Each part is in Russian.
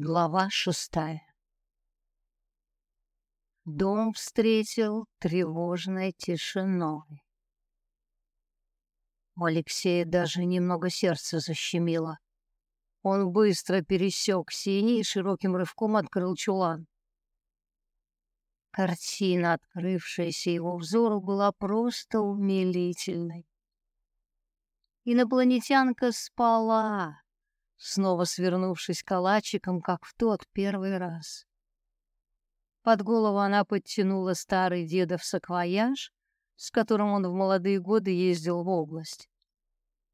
Глава шестая Дом встретил тревожной тишиной. У Алексея даже немного сердце защемило. Он быстро пересек синий и широким рывком открыл чулан. Картина, открывшаяся его взору, была просто умилительной. Инопланетянка спала, снова свернувшись калачиком, как в тот первый раз. Под голову она подтянула старый дедов саквояж, с которым он в молодые годы ездил в область.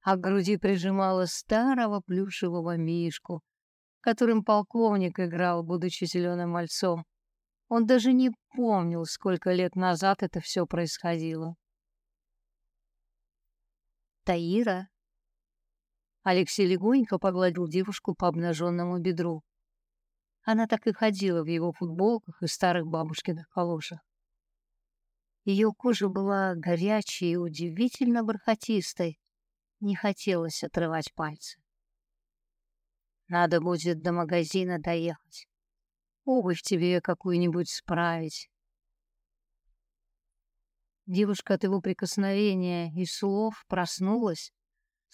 А к груди прижимала старого плюшевого мишку, которым полковник играл, будучи зеленым мальцом. Он даже не помнил, сколько лет назад это все происходило. Таира Алексей легонько погладил девушку по обнаженному бедру. Она так и ходила в его футболках и старых бабушкиных калошах. Ее кожа была горячей и удивительно бархатистой. Не хотелось отрывать пальцы. Надо будет до магазина доехать. Обувь тебе какую-нибудь справить. Девушка от его прикосновения и слов проснулась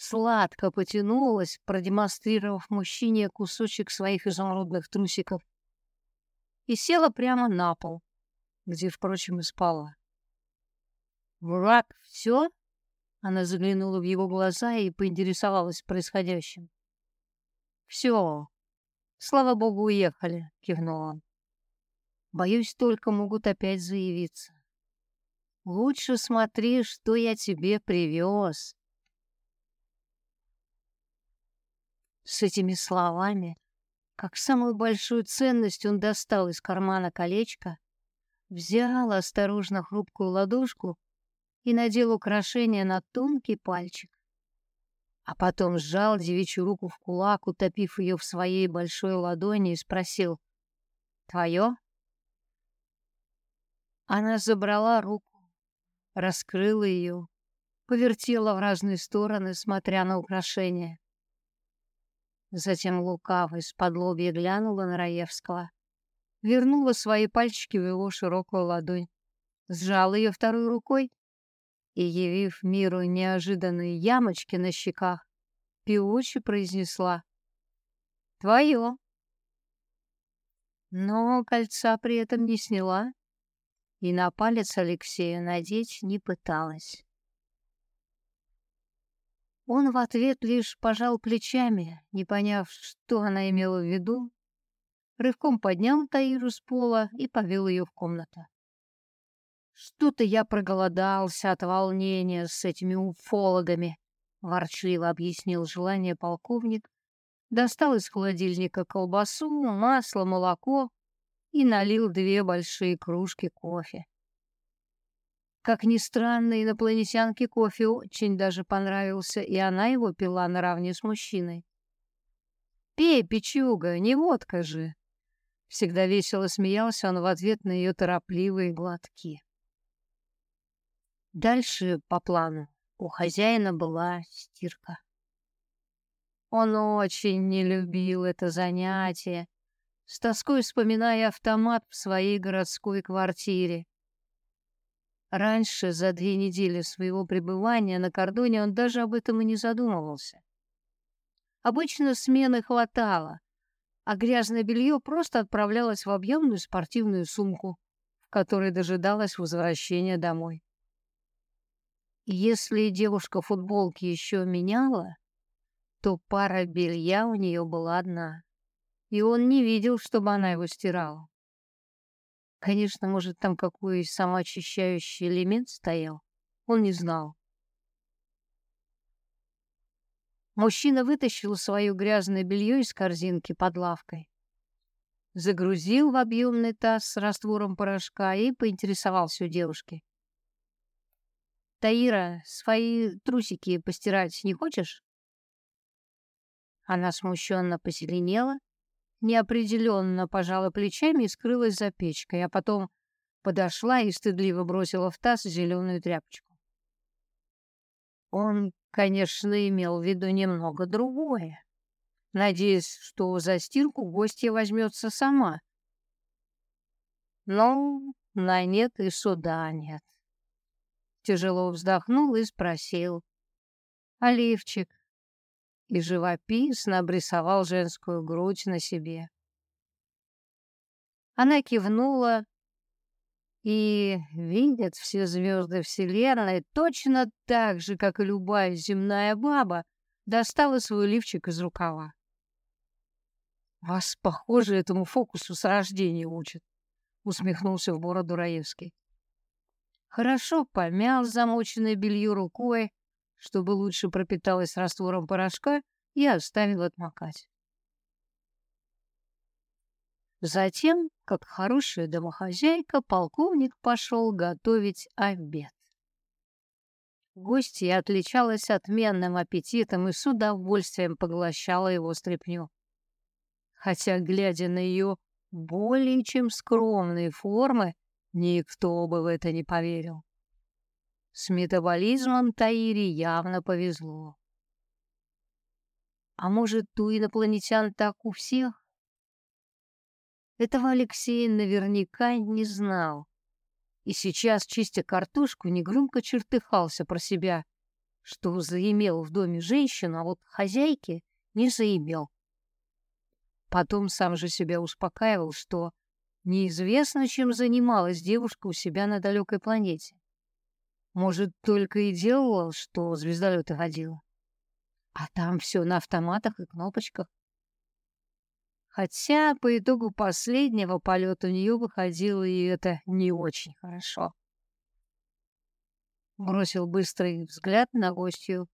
сладко потянулась, продемонстрировав мужчине кусочек своих изумрудных трусиков, и села прямо на пол, где, впрочем, и спала. «Враг, все?» Она заглянула в его глаза и поинтересовалась происходящим. «Все. Слава богу, уехали», — кивнул он. «Боюсь, только могут опять заявиться. Лучше смотри, что я тебе привез». С этими словами, как самую большую ценность, он достал из кармана колечко, взял осторожно хрупкую ладошку и надел украшение на тонкий пальчик. А потом сжал девичью руку в кулак, утопив ее в своей большой ладони и спросил «Твое?» Она забрала руку, раскрыла ее, повертела в разные стороны, смотря на украшение. Затем лукаво из-под лобья глянула на Раевского, вернула свои пальчики в его широкую ладонь, сжала ее второй рукой и, явив миру неожиданные ямочки на щеках, певуче произнесла «Твое». Но кольца при этом не сняла и на палец Алексея надеть не пыталась. Он в ответ лишь пожал плечами, не поняв, что она имела в виду, рывком поднял Таиру с пола и повел ее в комнату. «Что-то я проголодался от волнения с этими уфологами», — ворчливо объяснил желание полковник, достал из холодильника колбасу, масло, молоко и налил две большие кружки кофе. Как ни странно, инопланетянке кофе очень даже понравился, и она его пила наравне с мужчиной. «Пей, печуга, не водка же!» Всегда весело смеялся он в ответ на ее торопливые глотки. Дальше по плану у хозяина была стирка. Он очень не любил это занятие, с тоской вспоминая автомат в своей городской квартире. Раньше, за две недели своего пребывания на кордоне, он даже об этом и не задумывался. Обычно смены хватало, а грязное белье просто отправлялось в объемную спортивную сумку, в которой дожидалось возвращения домой. Если девушка футболки еще меняла, то пара белья у нее была одна, и он не видел, чтобы она его стирала. Конечно, может, там какой самоочищающий элемент стоял. Он не знал. Мужчина вытащил свое грязное белье из корзинки под лавкой, загрузил в объемный таз с раствором порошка и поинтересовался у девушки. «Таира, свои трусики постирать не хочешь?» Она смущенно позеленела неопределенно пожала плечами и скрылась за печкой, а потом подошла и стыдливо бросила в таз зеленую тряпочку. Он, конечно, имел в виду немного другое. надеясь, что за стирку гостья возьмется сама. Но на нет и суда нет. Тяжело вздохнул и спросил. «Оливчик, и живописно обрисовал женскую грудь на себе. Она кивнула, и видят все звезды Вселенной точно так же, как и любая земная баба, достала свой лифчик из рукава. «Вас, похоже, этому фокусу с рождения учат», — усмехнулся в бороду Раевский. Хорошо помял замоченное белье рукой, чтобы лучше пропиталась раствором порошка, и оставил отмокать. Затем, как хорошая домохозяйка, полковник пошел готовить обед. Гостья отличалась отменным аппетитом и с удовольствием поглощала его стряпню. Хотя, глядя на ее более чем скромные формы, никто бы в это не поверил. С метаболизмом Таире явно повезло. А может, у инопланетян так у всех? Этого Алексей наверняка не знал. И сейчас, чистя картошку, негромко чертыхался про себя, что заимел в доме женщину, а вот хозяйки не заимел. Потом сам же себя успокаивал, что неизвестно, чем занималась девушка у себя на далекой планете. Может, только и делала, что звездолеты водила. А там все на автоматах и кнопочках. Хотя по итогу последнего полета у нее выходило и это не очень хорошо. Бросил быстрый взгляд на гостью,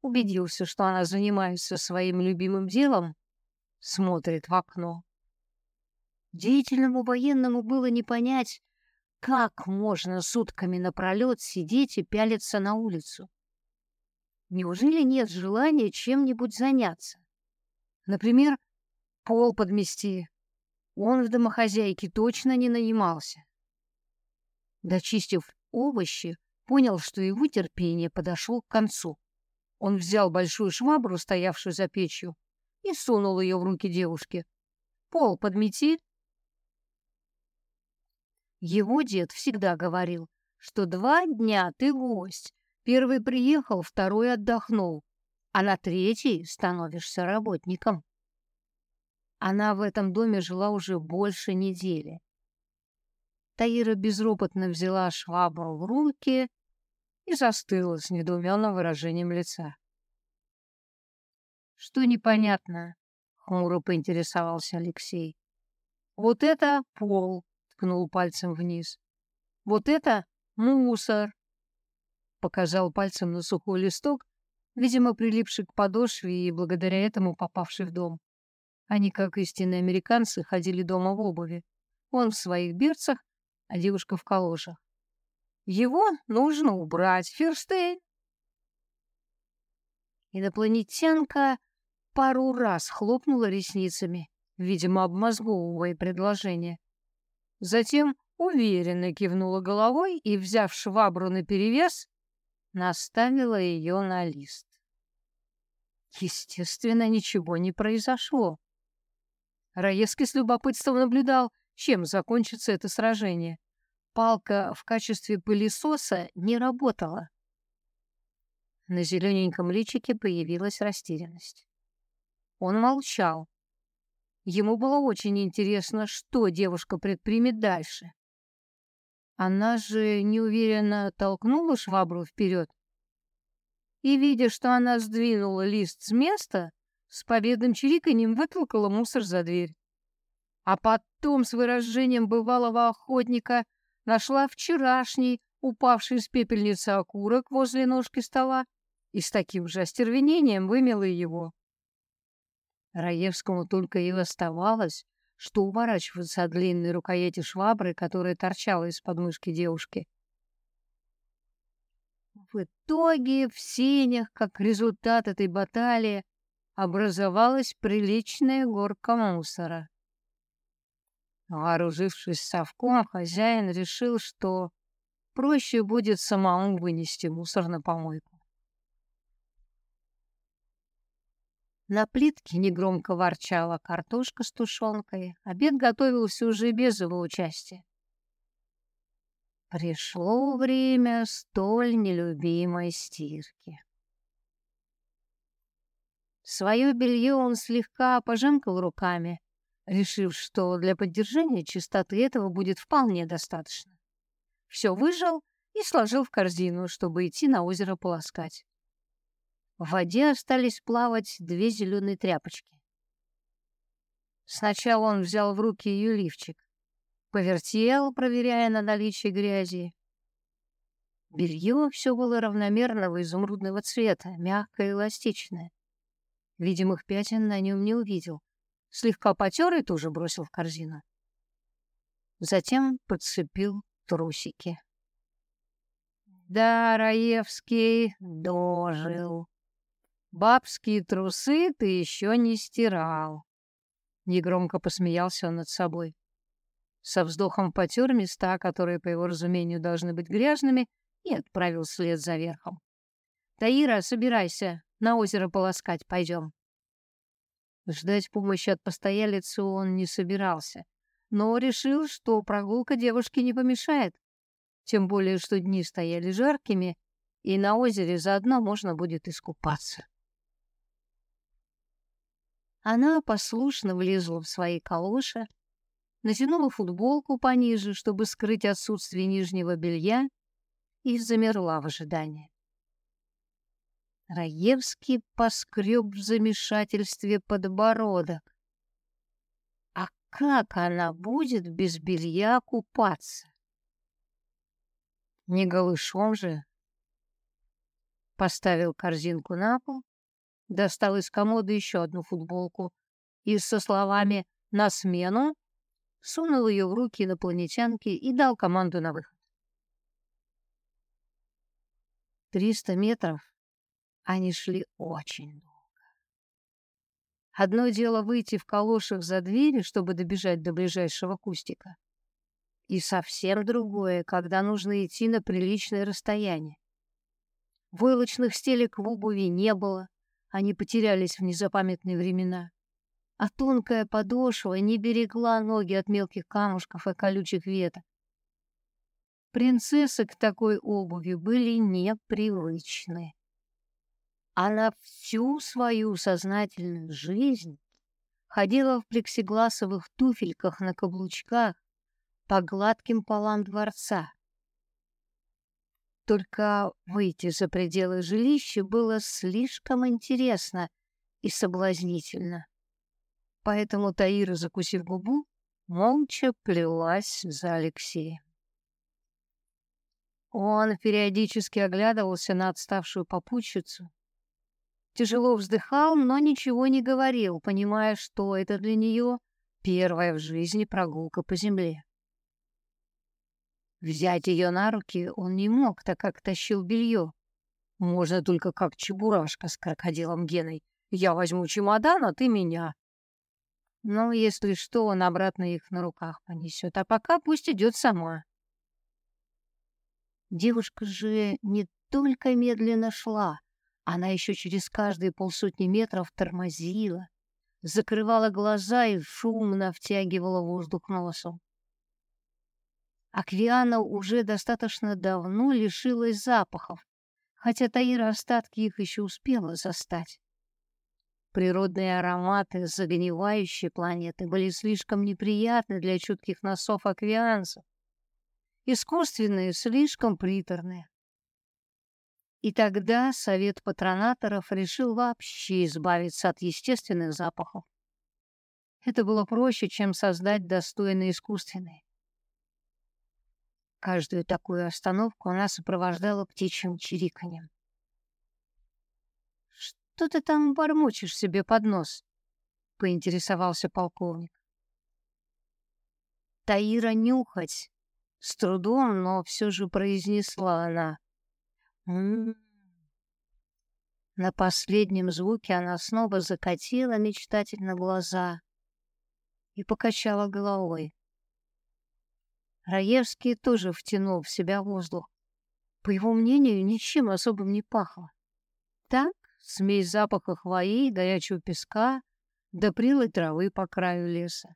убедился, что она занимается своим любимым делом, смотрит в окно. Деятельному военному было не понять, как можно сутками напролет сидеть и пялиться на улицу? Неужели нет желания чем-нибудь заняться? Например, пол подмести. Он в домохозяйке точно не нанимался. Дочистив овощи, понял, что его терпение подошло к концу. Он взял большую швабру, стоявшую за печью, и сунул ее в руки девушки. «Пол подмети», его дед всегда говорил, что два дня ты гость. Первый приехал, второй отдохнул, а на третий становишься работником. Она в этом доме жила уже больше недели. Таира безропотно взяла швабру в руки и застыла с недоуменным выражением лица. «Что непонятно?» — хмуро поинтересовался Алексей. «Вот это пол, ткнул пальцем вниз. Вот это мусор. Показал пальцем на сухой листок, видимо, прилипший к подошве и благодаря этому попавший в дом. Они, как истинные американцы, ходили дома в обуви. Он в своих берцах, а девушка в калошах. Его нужно убрать, Ферштейн. Инопланетянка пару раз хлопнула ресницами, видимо, обмозговывая предложение. Затем уверенно кивнула головой и, взяв швабру наперевес, наставила ее на лист. Естественно, ничего не произошло. Раевский с любопытством наблюдал, чем закончится это сражение. Палка в качестве пылесоса не работала. На зелененьком личике появилась растерянность. Он молчал, Ему было очень интересно, что девушка предпримет дальше. Она же неуверенно толкнула швабру вперед и, видя, что она сдвинула лист с места, с победным чириканьем вытолкала мусор за дверь. А потом с выражением бывалого охотника нашла вчерашний, упавший с пепельницы окурок возле ножки стола и с таким же остервенением вымела его. Раевскому только и оставалось, что уворачиваться от длинной рукояти швабры, которая торчала из подмышки девушки. В итоге в сенях, как результат этой баталии, образовалась приличная горка мусора. Вооружившись совком, хозяин решил, что проще будет самому вынести мусор на помойку. На плитке негромко ворчала картошка с тушенкой. Обед готовился уже без его участия. Пришло время столь нелюбимой стирки. Свое белье он слегка пожамкал руками, решив, что для поддержания чистоты этого будет вполне достаточно. Все выжал и сложил в корзину, чтобы идти на озеро полоскать. В воде остались плавать две зеленые тряпочки. Сначала он взял в руки ее лифчик, повертел, проверяя на наличие грязи. Белье все было равномерного изумрудного цвета, мягкое и эластичное. Видимых пятен на нем не увидел. Слегка потер и тоже бросил в корзину. Затем подцепил трусики. Да, Раевский дожил. Бабские трусы ты еще не стирал. Негромко посмеялся он над собой. Со вздохом потер места, которые, по его разумению, должны быть грязными, и отправил след за верхом. «Таира, собирайся, на озеро полоскать пойдем». Ждать помощи от постоялицы он не собирался, но решил, что прогулка девушке не помешает. Тем более, что дни стояли жаркими, и на озере заодно можно будет искупаться. Она послушно влезла в свои калоши, натянула футболку пониже, чтобы скрыть отсутствие нижнего белья, и замерла в ожидании. Раевский поскреб в замешательстве подбородок. А как она будет без белья купаться? Не голышом же. Поставил корзинку на пол, достал из комода еще одну футболку и со словами «на смену» сунул ее в руки инопланетянки и дал команду на выход. Триста метров они шли очень долго. Одно дело выйти в калошах за двери, чтобы добежать до ближайшего кустика. И совсем другое, когда нужно идти на приличное расстояние. Войлочных стелек в обуви не было, они потерялись в незапамятные времена. А тонкая подошва не берегла ноги от мелких камушков и колючих веток. Принцессы к такой обуви были непривычны. Она всю свою сознательную жизнь ходила в плексигласовых туфельках на каблучках по гладким полам дворца. Только выйти за пределы жилища было слишком интересно и соблазнительно. Поэтому Таира, закусив губу, молча плелась за Алексеем. Он периодически оглядывался на отставшую попутчицу, тяжело вздыхал, но ничего не говорил, понимая, что это для нее первая в жизни прогулка по земле. Взять ее на руки он не мог, так как тащил белье. Можно только как чебурашка с крокодилом Геной. Я возьму чемодан, а ты меня. Но если что, он обратно их на руках понесет, а пока пусть идет сама. Девушка же не только медленно шла, она еще через каждые полсотни метров тормозила, закрывала глаза и шумно втягивала воздух носом. Аквиана уже достаточно давно лишилась запахов, хотя Таира остатки их еще успела застать. Природные ароматы загнивающей планеты были слишком неприятны для чутких носов аквианцев, искусственные слишком приторные. И тогда совет патронаторов решил вообще избавиться от естественных запахов. Это было проще, чем создать достойные искусственные. Каждую такую остановку она сопровождала птичьим чириканьем. «Что ты там бормочешь себе под нос?» — поинтересовался полковник. «Таира нюхать!» — с трудом, но все же произнесла она. На последнем звуке она снова закатила мечтательно глаза и покачала головой. Раевский тоже втянул в себя воздух. По его мнению, ничем особым не пахло. Так, смесь запаха хвои, горячего песка, да прелой травы по краю леса.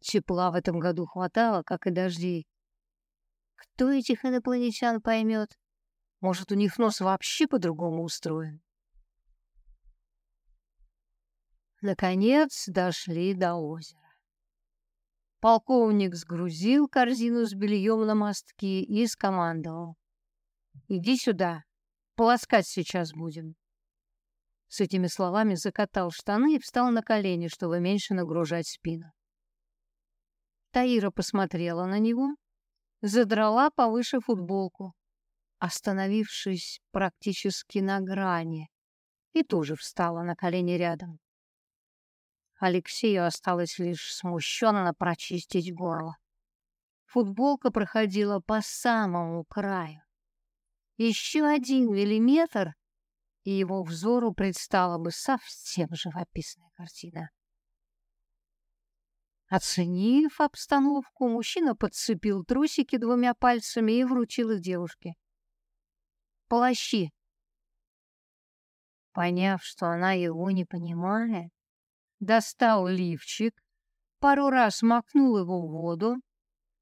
Тепла в этом году хватало, как и дождей. Кто этих инопланетян поймет? Может, у них нос вообще по-другому устроен? Наконец дошли до озера. Полковник сгрузил корзину с бельем на мостки и скомандовал. «Иди сюда, полоскать сейчас будем». С этими словами закатал штаны и встал на колени, чтобы меньше нагружать спину. Таира посмотрела на него, задрала повыше футболку, остановившись практически на грани, и тоже встала на колени рядом. Алексею осталось лишь смущенно прочистить горло. Футболка проходила по самому краю. Еще один миллиметр, и его взору предстала бы совсем живописная картина. Оценив обстановку, мужчина подцепил трусики двумя пальцами и вручил их девушке. «Полощи!» Поняв, что она его не понимает, достал лифчик, пару раз макнул его в воду,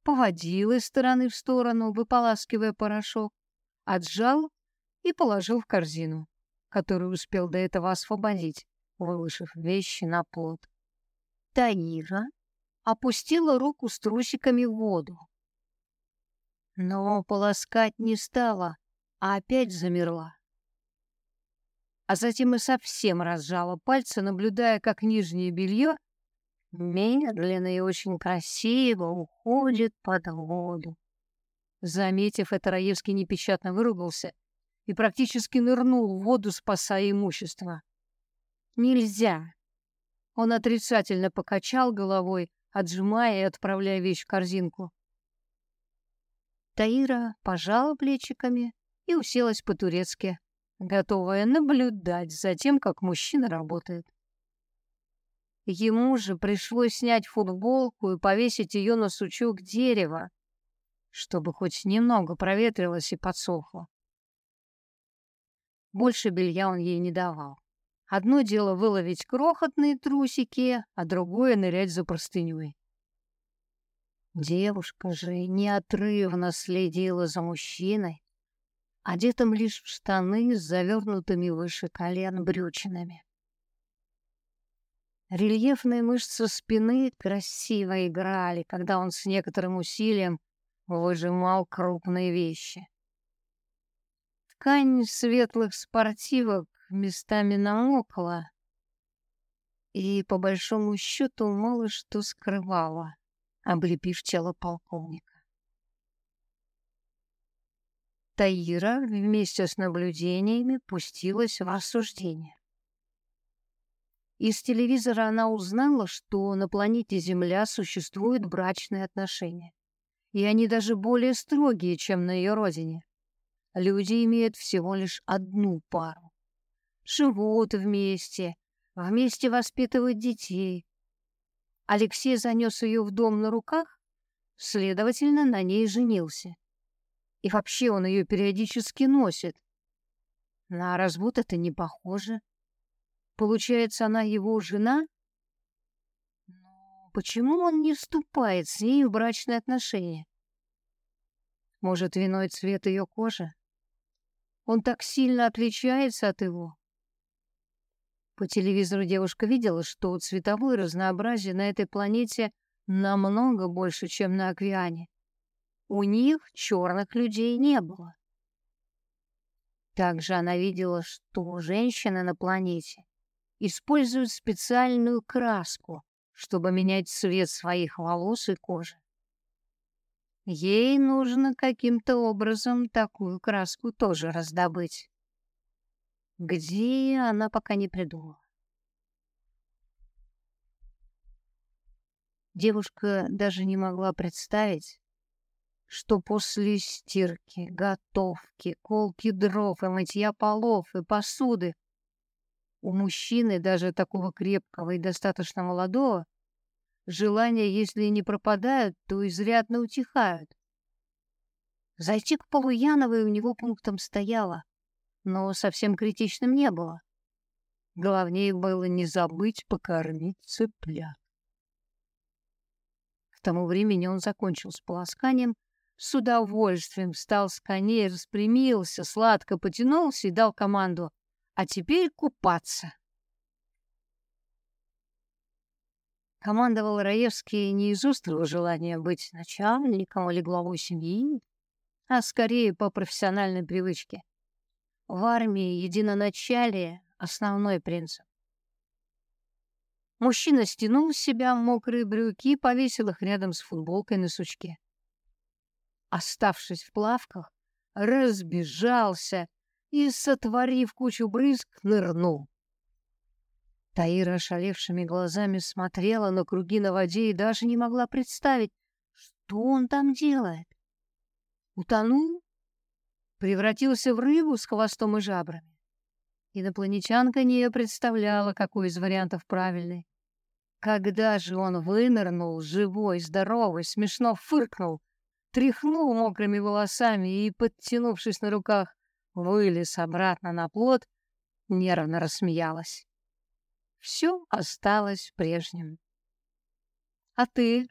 поводил из стороны в сторону, выполаскивая порошок, отжал и положил в корзину, которую успел до этого освободить, выложив вещи на плот. Таира опустила руку с трусиками в воду. Но полоскать не стала, а опять замерла а затем и совсем разжала пальцы, наблюдая, как нижнее белье медленно и очень красиво уходит под воду. Заметив это, Раевский непечатно выругался и практически нырнул в воду, спасая имущество. «Нельзя!» Он отрицательно покачал головой, отжимая и отправляя вещь в корзинку. Таира пожала плечиками и уселась по-турецки, готовая наблюдать за тем, как мужчина работает. Ему же пришлось снять футболку и повесить ее на сучок дерева, чтобы хоть немного проветрилось и подсохло. Больше белья он ей не давал. Одно дело выловить крохотные трусики, а другое — нырять за простыней. Девушка же неотрывно следила за мужчиной, одетым лишь в штаны с завернутыми выше колен брючинами. Рельефные мышцы спины красиво играли, когда он с некоторым усилием выжимал крупные вещи. Ткань светлых спортивок местами намокла, и, по большому счету, мало что скрывала, облепив тело полковника. Таира вместе с наблюдениями пустилась в рассуждение. Из телевизора она узнала, что на планете Земля существуют брачные отношения. И они даже более строгие, чем на ее родине. Люди имеют всего лишь одну пару. Живут вместе, вместе воспитывают детей. Алексей занес ее в дом на руках, следовательно, на ней женился. И вообще он ее периодически носит. На развод это не похоже. Получается, она его жена? Но почему он не вступает с ней в брачные отношения? Может, виной цвет ее кожи? Он так сильно отличается от его. По телевизору девушка видела, что цветовое разнообразие на этой планете намного больше, чем на Аквиане. У них черных людей не было. Также она видела, что женщины на планете используют специальную краску, чтобы менять цвет своих волос и кожи. Ей нужно каким-то образом такую краску тоже раздобыть. Где она пока не придумала. Девушка даже не могла представить, что после стирки, готовки, колки дров и мытья полов и посуды у мужчины, даже такого крепкого и достаточно молодого, желания, если не пропадают, то изрядно утихают. Зайти к Полуяновой у него пунктом стояло. но совсем критичным не было. Главнее было не забыть покормить цыплят. К тому времени он закончил с полосканием, с удовольствием встал с коней, распрямился, сладко потянулся и дал команду «А теперь купаться». Командовал Раевский не из острого желания быть начальником или главой семьи, а скорее по профессиональной привычке. В армии единоначалие — основной принцип. Мужчина стянул с себя мокрые брюки и повесил их рядом с футболкой на сучке. Оставшись в плавках, разбежался и, сотворив кучу брызг, нырнул. Таира ошалевшими глазами смотрела на круги на воде и даже не могла представить, что он там делает. Утонул? Превратился в рыбу с хвостом и жабрами? Инопланетянка не представляла, какой из вариантов правильный. Когда же он вынырнул, живой, здоровый, смешно фыркнул, тряхнул мокрыми волосами и, подтянувшись на руках, вылез обратно на плот, нервно рассмеялась все осталось прежним. А ты?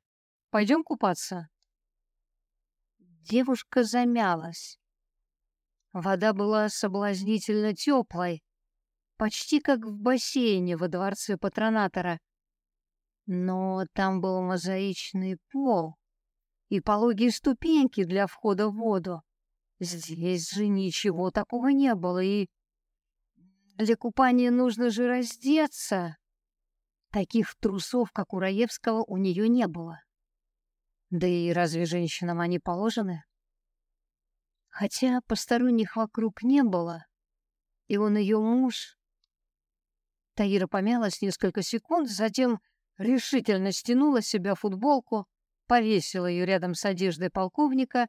Пойдем купаться? Девушка замялась. Вода была соблазнительно теплой, почти как в бассейне во дворце патронатора. Но там был мозаичный пол и пологие ступеньки для входа в воду. Здесь же ничего такого не было, и для купания нужно же раздеться. Таких трусов, как у Раевского, у нее не было. Да и разве женщинам они положены? Хотя посторонних вокруг не было, и он ее муж. Таира помялась несколько секунд, затем решительно стянула себя футболку, повесила ее рядом с одеждой полковника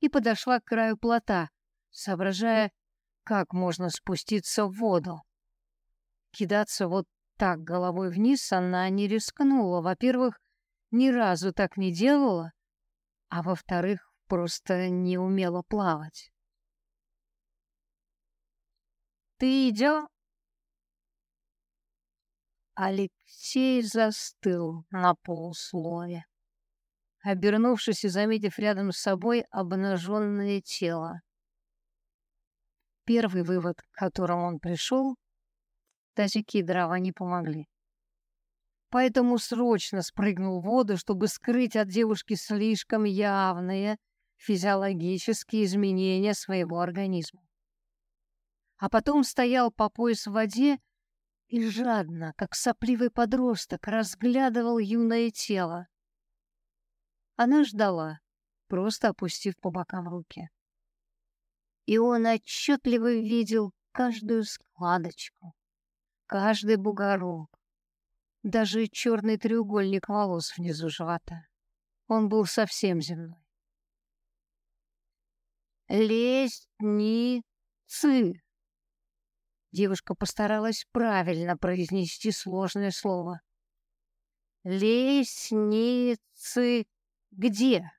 и подошла к краю плота, соображая, как можно спуститься в воду? Кидаться вот так головой вниз она не рискнула. Во-первых, ни разу так не делала, а во-вторых, просто не умела плавать. «Ты идешь?» Алексей застыл на полуслове, обернувшись и заметив рядом с собой обнаженное тело. Первый вывод, к которому он пришел, тазики дрова не помогли. Поэтому срочно спрыгнул в воду, чтобы скрыть от девушки слишком явные физиологические изменения своего организма. А потом стоял по пояс в воде и жадно, как сопливый подросток, разглядывал юное тело. Она ждала, просто опустив по бокам руки и он отчетливо видел каждую складочку, каждый бугорок, даже черный треугольник волос внизу живота. Он был совсем земной. Лестницы. Девушка постаралась правильно произнести сложное слово. Лестницы где?